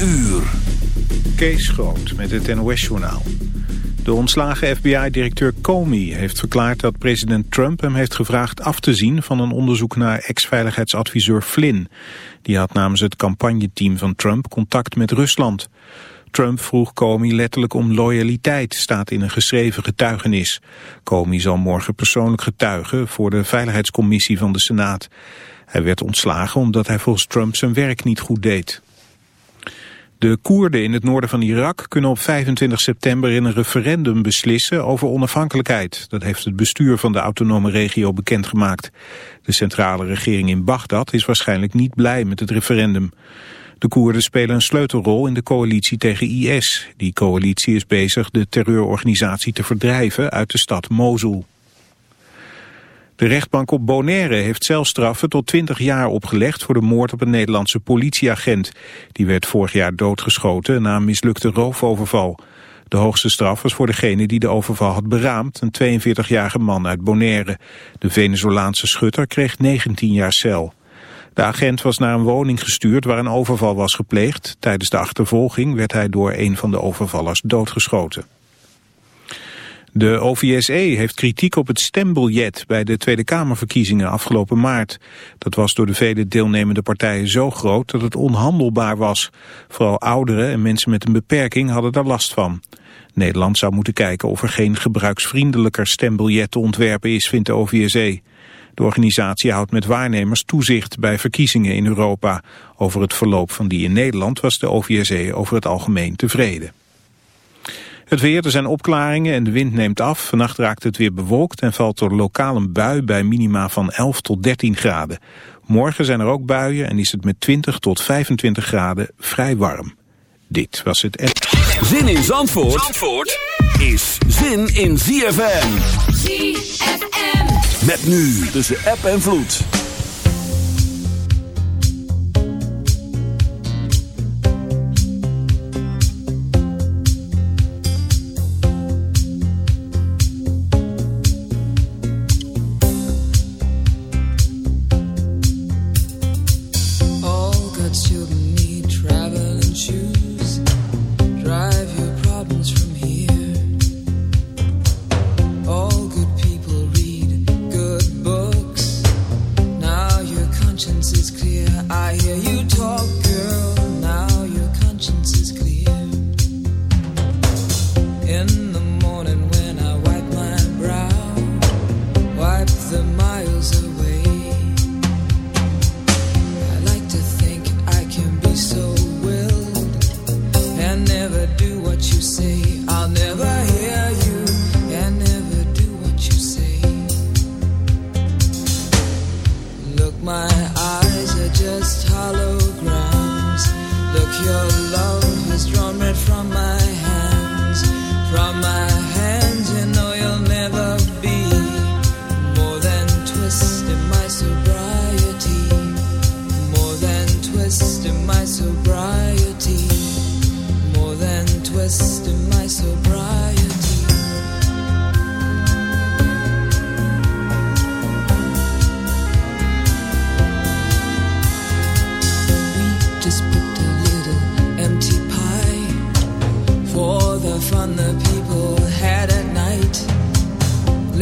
uur. Kees Groot met het NOS-journaal. De ontslagen FBI-directeur Comey heeft verklaard dat president Trump hem heeft gevraagd af te zien van een onderzoek naar ex-veiligheidsadviseur Flynn. Die had namens het campagneteam van Trump contact met Rusland. Trump vroeg Comey letterlijk om loyaliteit, staat in een geschreven getuigenis. Comey zal morgen persoonlijk getuigen voor de Veiligheidscommissie van de Senaat. Hij werd ontslagen omdat hij volgens Trump zijn werk niet goed deed. De Koerden in het noorden van Irak kunnen op 25 september in een referendum beslissen over onafhankelijkheid. Dat heeft het bestuur van de autonome regio bekendgemaakt. De centrale regering in Bagdad is waarschijnlijk niet blij met het referendum. De Koerden spelen een sleutelrol in de coalitie tegen IS. Die coalitie is bezig de terreurorganisatie te verdrijven uit de stad Mosul. De rechtbank op Bonaire heeft celstraffen tot 20 jaar opgelegd voor de moord op een Nederlandse politieagent. Die werd vorig jaar doodgeschoten na een mislukte roofoverval. De hoogste straf was voor degene die de overval had beraamd, een 42-jarige man uit Bonaire. De Venezolaanse schutter kreeg 19 jaar cel. De agent was naar een woning gestuurd waar een overval was gepleegd. Tijdens de achtervolging werd hij door een van de overvallers doodgeschoten. De OVSE heeft kritiek op het stembiljet bij de Tweede Kamerverkiezingen afgelopen maart. Dat was door de vele deelnemende partijen zo groot dat het onhandelbaar was. Vooral ouderen en mensen met een beperking hadden daar last van. Nederland zou moeten kijken of er geen gebruiksvriendelijker stembiljet te ontwerpen is, vindt de OVSE. De organisatie houdt met waarnemers toezicht bij verkiezingen in Europa. Over het verloop van die in Nederland was de OVSE over het algemeen tevreden. Het weer, er zijn opklaringen en de wind neemt af. Vannacht raakt het weer bewolkt en valt er lokaal een bui bij minima van 11 tot 13 graden. Morgen zijn er ook buien en is het met 20 tot 25 graden vrij warm. Dit was het... Zin in Zandvoort, Zandvoort is zin in ZFM. ZFM. Met nu tussen app en vloed.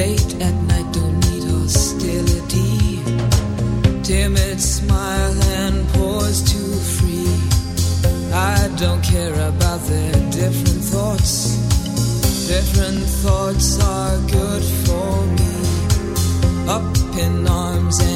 Late at night, don't need hostility. Timid smile and pause too free. I don't care about their different thoughts. Different thoughts are good for me. Up in arms and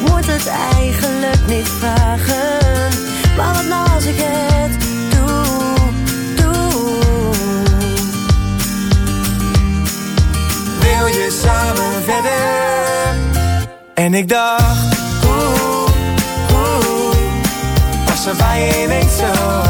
ik moet het eigenlijk niet vragen. Maar wat nou als ik het doe, doe. Wil je samen verder? En ik dacht, oeh, oeh. Was er bij je zo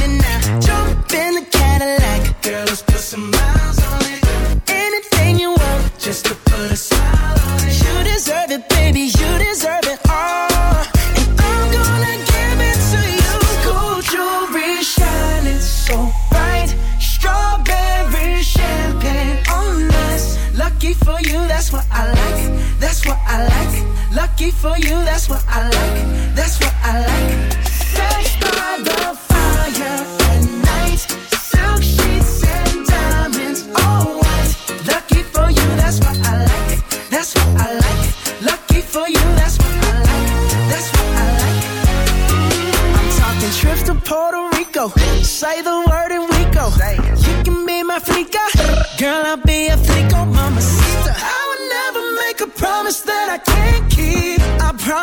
it for you,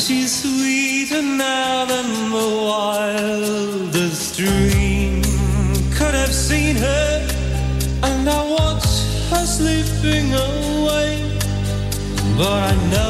she's sweeter now than the wildest dream could have seen her. And I watch her slipping away, but I know.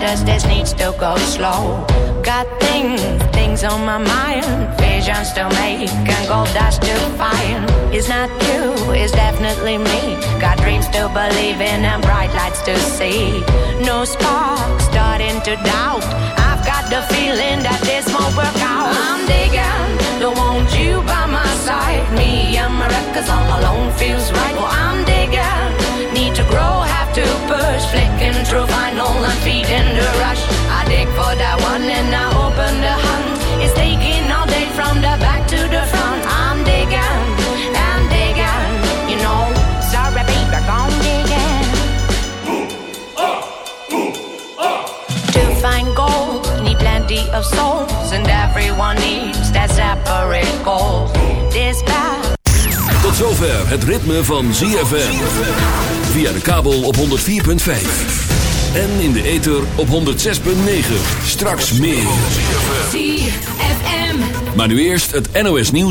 Others, this need to go slow. Got things, things on my mind, visions to make and gold dust to find. It's not you, it's definitely me. Got dreams to believe in and bright lights to see. No spark, starting to doubt. I've got the feeling that this won't work. I'm digging, don't want you by my side. Me and my records all alone feels right. Well, I'm digging, need to grow, have to push. Flicking through vinyl and feeding the rush. I dig for that one and I open the hunt. It's taking all day from the back to the front. I'm digging and digging, you know. Sorry, baby, gone digging. To find gold, need plenty of souls, and everyone needs that separate goal. This path. Tot zover het ritme van ZFM. Via de kabel op 104.5. En in de ether op 106.9. Straks meer. ZFM. Maar nu eerst het NOS nieuws.